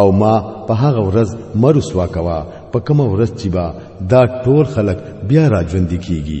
او ما په هغه ورځ مرسوا کوا په کوم ورځ چې با دا ټول خلک بیا را ژوند کیږي